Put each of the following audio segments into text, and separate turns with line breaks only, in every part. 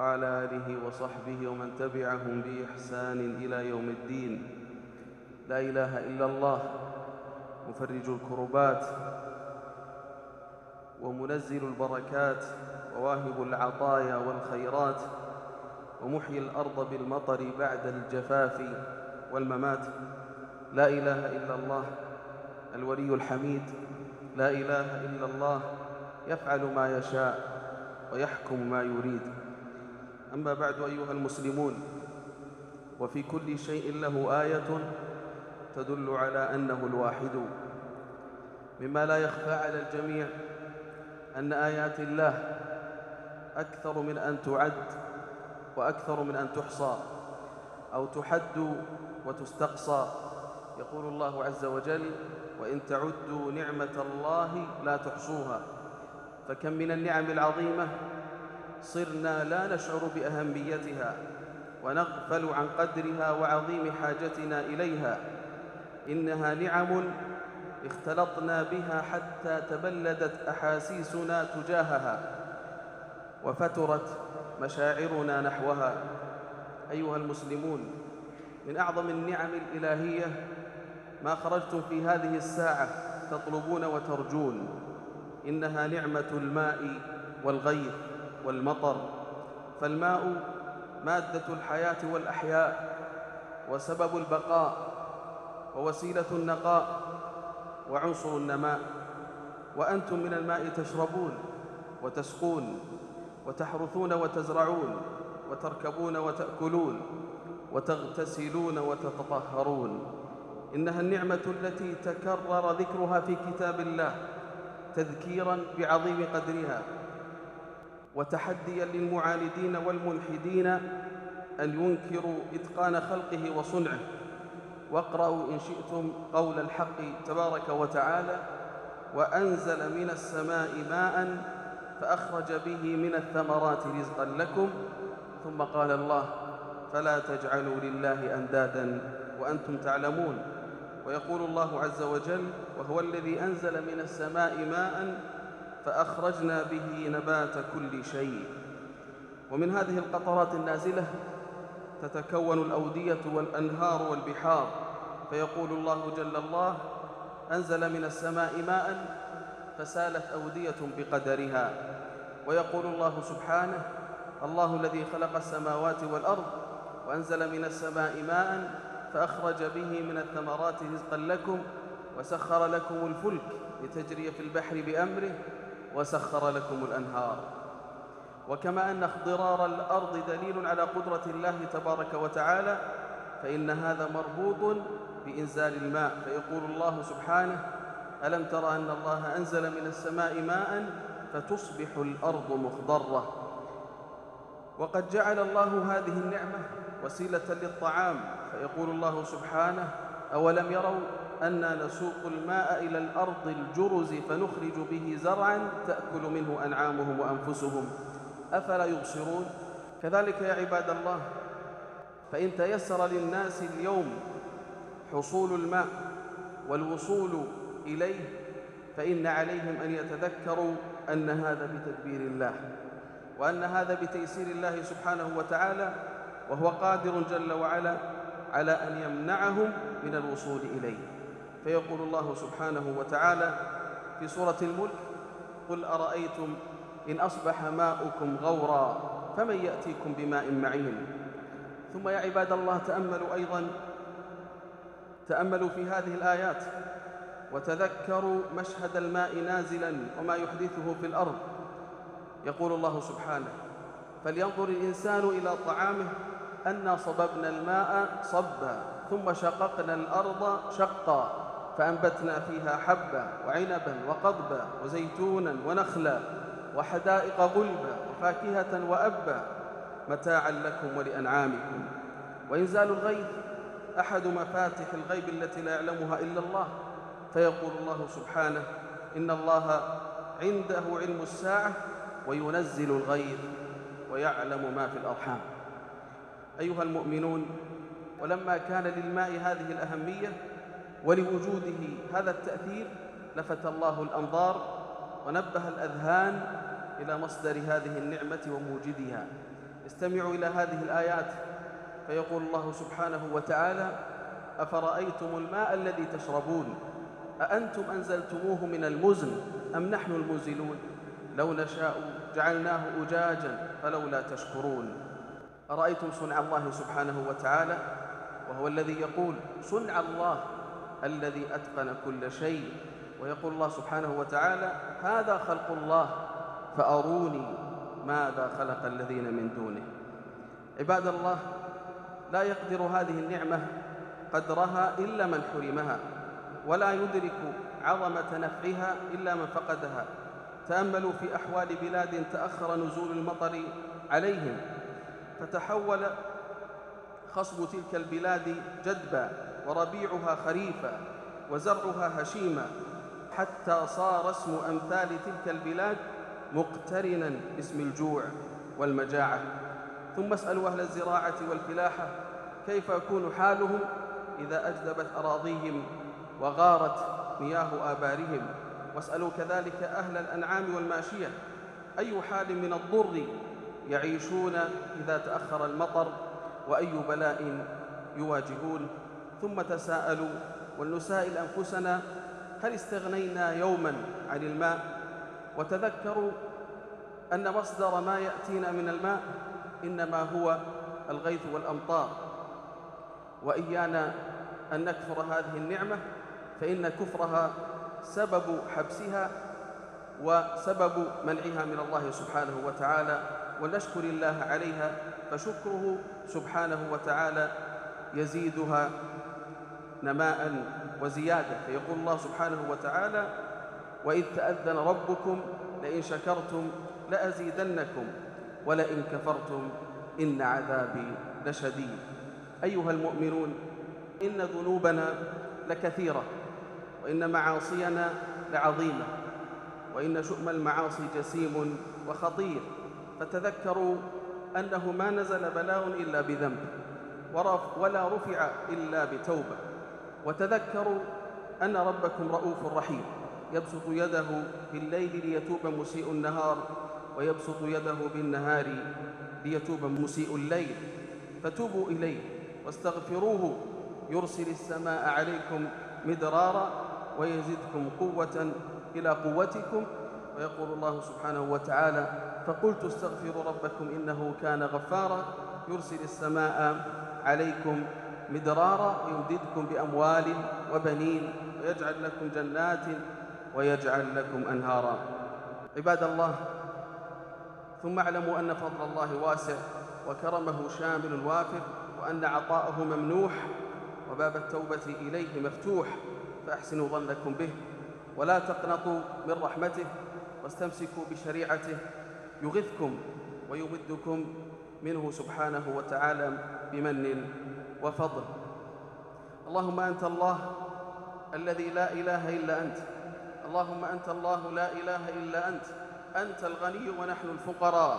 وعلى آله وصحبه ومن تبعهم بإحسان إلى يوم الدين. لا إله إلا الله مفرج الكربات ومنزل البركات وواهب العطايا والخيرات ومحيي الأرض بالمطر بعد الجفاف والممات. لا إله إلا الله الولي الحميد. لا إله إلا الله يفعل ما يشاء ويحكم ما يريد. أما بعد أيها المسلمون وفي كل شيء له آية تدل على أنه الواحد. مما لا يخفى على الجميع أن آيات الله أكثر من أن تعد وأكثر من أن تحصى أو تحد وتستقصى. يقول الله عز وجل وإن تعدوا نعمة الله لا تحصوها. فكم من النعم العظيمة صرنا لا نشعر بأهميتها ونغفل عن قدرها وعظيم حاجتنا إليها. إنها نعم اختلطنا بها حتى تبلدت أحاسيسنا تجاهها وفترت مشاعرنا نحوها. أيها المسلمون من أعظم النعم الإلهية ما خرجتم في هذه الساعة تطلبون وترجون. إنها نعمة الماء والغيث. والمطر فالماء مادة الحياة والأحياء وسبب البقاء ووسيلة النقاء وعنصر النماء. وأنتم من الماء تشربون وتسقون وتحرثون وتزرعون وتركبون وتأكلون وتغتسلون وتتطهرون. إنها النعمة التي تكرر ذكرها في كتاب الله تذكيرا بعظيم قدرها. وتحديا للمعاندين والملحدين أن ينكروا إتقان خلقه وصنعه. واقرأوا إن شئتم قول الحق تبارك وتعالى وأنزل من السماء ماء فأخرج به من الثمرات رزقا لكم. ثم قال الله فلا تجعلوا لله أندادا وأنتم تعلمون. ويقول الله عز وجل وهو الذي أنزل من السماء ماء فأخرجنا به نبات كل شيء. ومن هذه القطرات النازلة تتكون الأودية والأنهار والبحار. فيقول الله جل الله أنزل من السماء ماء فسالت أودية بقدرها. ويقول الله سبحانه الله الذي خلق السماوات والأرض وأنزل من السماء ماء فأخرج به من الثمرات رزقا لكم وسخر لكم الفلك لتجري في البحر بأمره وسخر لكم الأنهار. وكما أن اخضرار الأرض دليل على قدرة الله تبارك وتعالى فإن هذا مربوط بإنزال الماء. فيقول الله سبحانه ألم ترى أن الله أنزل من السماء ماء فتصبح الأرض مخضرة؟ وقد جعل الله هذه النعمة وسيلة للطعام. فيقول الله سبحانه أولم يروا أنا نسوق الماء إلى الأرض الجرز فنخرج به زرعا تأكل منه أنعامهم وأنفسهم. أفلا يبصرون؟ كذلك يا عباد الله فإن تيسر للناس اليوم حصول الماء والوصول إليه فإن عليهم أن يتذكروا أن هذا بتدبير الله وأن هذا بتيسير الله سبحانه وتعالى وهو قادر جل وعلا على أن يمنعهم من الوصول إليه. فيقول الله سبحانه وتعالى في سورة الملك قل أرأيتم إن أصبح ماؤكم غورا فمن يأتيكم بماء معين؟ ثم يا عباد الله تأملوا أيضا تأملوا في هذه الآيات وتذكروا مشهد الماء نازلا وما يحدثه في الأرض. يقول الله سبحانه فلينظر الإنسان إلى طعامه أنا صببنا الماء صبا ثم شققنا الأرض شقا. فأنبتنا فيها حبا وعنبا وقضبا وزيتونا ونخلا وحدائق غلبا وفاكهة وأبا متاعا لكم ولأنعامكم. وإنزال الغيث أحد مفاتح الغيب التي لا يعلمها إلا الله. فيقول الله سبحانه إن الله عنده علم الساعة وينزل الغيث ويعلم ما في الأرحام. أيها المؤمنون ولما كان للماء هذه الأهمية ولوجوده هذا التأثير لفت الله الأنظار ونبه الأذهان إلى مصدر هذه النعمة وموجدها. استمعوا إلى هذه الآيات فيقول الله سبحانه وتعالى أفرأيتم الماء الذي تشربون؟ أأنتم أنزلتموه من المزن أم نحن المنزلون؟ لو نشاء جعلناه أجاجا فلولا تشكرون. أرأيتم صنع الله سبحانه وتعالى؟ وهو الذي يقول صنع الله. الذي أتقن كل شيء. ويقول الله سبحانه وتعالى هذا خلق الله فأروني ماذا خلق الذين من دونه. عباد الله لا يقدر هذه النعمة قدرها إلا من حرمها ولا يدرك عظمة نفعها إلا من فقدها. تأملوا في أحوال بلاد تأخر نزول المطر عليهم فتحول خصب تلك البلاد جدبا وربيعها خريفا وزرعها هشيما حتى صار اسم أمثال تلك البلاد مقترنا باسم الجوع والمجاعة. ثم اسألوا أهل الزراعة والفلاحة كيف يكون حالهم إذا أجدبت أراضيهم وغارت مياه آبارهم. واسألوا كذلك أهل الأنعام والماشية أي حال من الضر يعيشون إذا تأخر المطر وأي بلاء يواجهون؟ ثم تساءلوا ولنسائل أنفسنا هل استغنينا يوما عن الماء؟ وتذكروا أن مصدر ما يأتينا من الماء إنما هو الغيث والأمطار. وإيانا أن نكفر هذه النعمة فإن كفرها سبب حبسها وسبب منعها من الله سبحانه وتعالى ونشكر الله عليها فشكره سبحانه وتعالى يزيدها نماء وزيادة. فيقول الله سبحانه وتعالى وإذ تأذن ربكم لئن شكرتم لأزيدنكم ولئن كفرتم إن عذابي لشديد. أيها المؤمنون إن ذنوبنا لكثيرة وإن معاصينا لعظيمة وإن شؤم المعاصي جسيم وخطير. فتذكروا أنه ما نزل بلاء إلا بذنب ولا رفع إلا بتوبة. وتذكروا أن ربكم رؤوف رحيم. يبسط يده بالليل ليتوب مسيء النهار ويبسط يده بالنهار ليتوب مسيء الليل. فتوبوا إليه واستغفروه يرسل السماء عليكم مدرارا ويزدكم قوة إلى قوتكم. ويقول الله سبحانه وتعالى فقلت استغفروا ربكم إنه كان غفارا. يرسل السماء عليكم مدرارا ويمددكم بأموال وبنين ويجعل لكم جنات ويجعل لكم أنهارا. عباد الله ثم اعلموا أن فضل الله واسع وكرمه شامل وافر وأن عطاءه ممنوح وباب التوبة إليه مفتوح فأحسنوا ظنكم به ولا تقنطوا من رحمته واستمسكوا بشريعته يغثكم ويمدكم منه سبحانه وتعالى بمن وفضل. اللهم أنت الله الذي لا إله إلا أنت. اللهم أنت الله لا إله إلا أنت. أنت الغني ونحن الفقراء.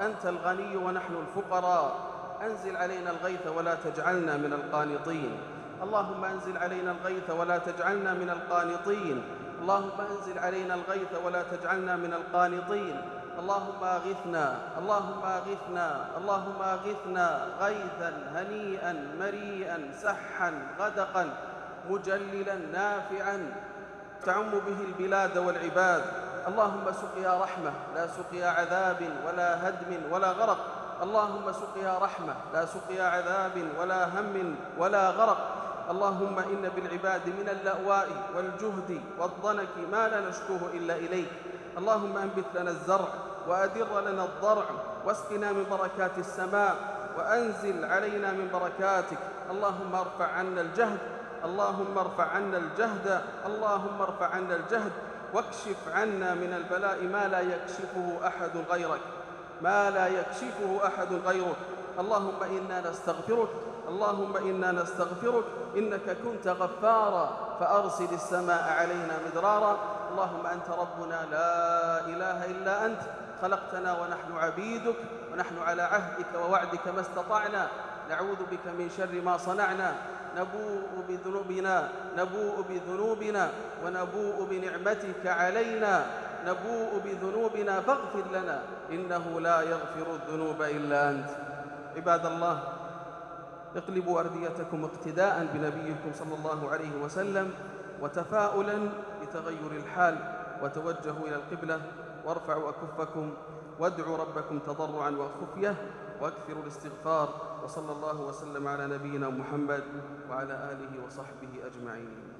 أنت الغني ونحن الفقراء. أنزل علينا الغيث ولا تجعلنا من القانطين. اللهم أنزل علينا الغيث ولا تجعلنا من القانطين. اللهم أنزل علينا الغيث ولا تجعلنا من القانطين. اللهم اغثنا اللهم اغثنا اللهم اغثنا غيثا هنيئا مريئا سحا غدقا مجللا نافعا. تعم به البلاد والعباد. اللهم سقيا رحمة لا سقيا عذاب ولا هدم ولا غرق. اللهم سقيا رحمة لا سقيا عذاب ولا هم ولا غرق. اللهم إن بالعباد من اللأواء والجهد والضنك ما لا نشكوه إلا إليك. اللهم أنبت لنا الزرع وأدر لنا الضرع واسقنا من بركات السماء وأنزل علينا من بركاتك. اللهم ارفع عنا الجهد اللهم ارفع عنا الجهد اللهم ارفع عنا الجهد. واكشف عنا من البلاء ما لا يكشفه أحد غيرك ما لا يكشفه أحد غيرك. اللهم إنا نستغفرك اللهم إنا نستغفرك. إنك كنت غفارا فأرسل السماء علينا مدرارا. اللهم أنت ربنا لا إله إلا أنت خلقتنا ونحن عبيدك ونحن على عهدك ووعدك ما استطعنا. نعوذ بك من شر ما صنعنا. نبوء بذنوبنا نبوء بذنوبنا ونبوء بنعمتك علينا. نبوء بذنوبنا فاغفر لنا إنه لا يغفر الذنوب إلا أنت. عباد الله اقلبوا أرديتكم اقتداء بنبيكم صلى الله عليه وسلم. وتفاؤلا بتغير الحال. وتوجهوا إلى القبلة. وارفعوا أكفكم. وادعوا ربكم تضرعا وخفية. وأكثروا الاستغفار. وصلى الله وسلم على نبينا محمد وعلى آله وصحبه أجمعين.